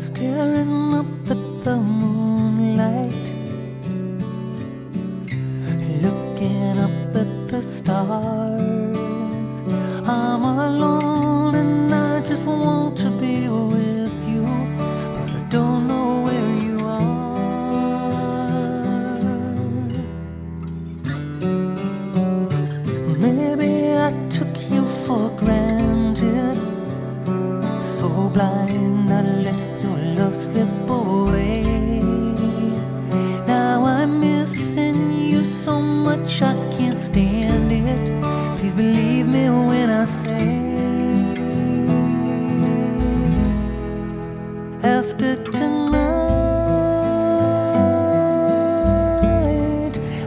staring up at the moonlight, looking up at the stars. Slip away. Now I'm missing you so much I can't stand it. Please believe me when I say. After tonight,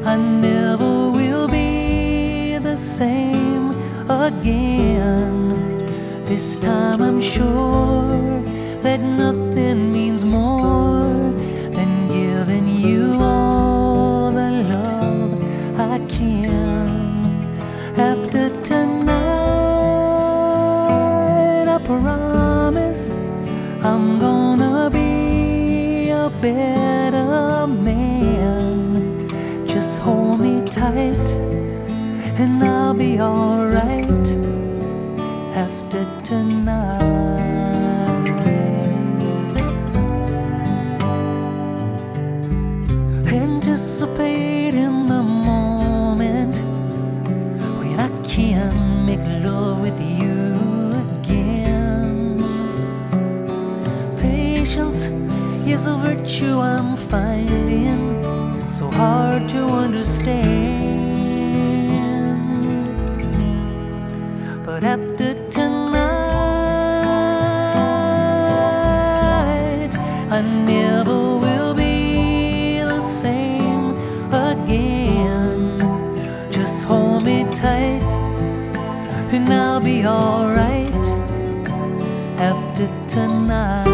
I never will be the same again. This time I'm sure that nothing After tonight, I promise I'm gonna be a better man. Just hold me tight and I'll be alright after tonight. Anticipating is a virtue I'm finding so hard to understand. But after tonight, I never will be the same again. Just hold me tight, and I'll be alright after tonight.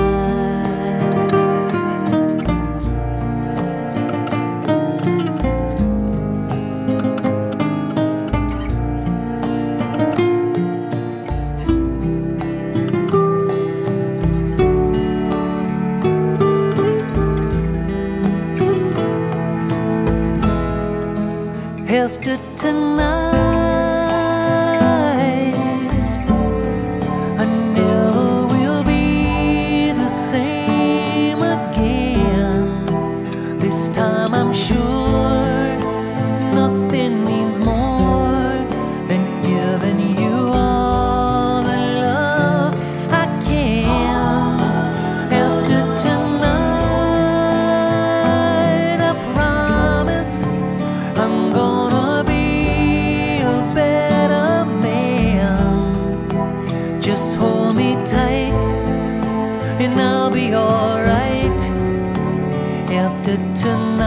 After tonight. and I'll be alright after tonight.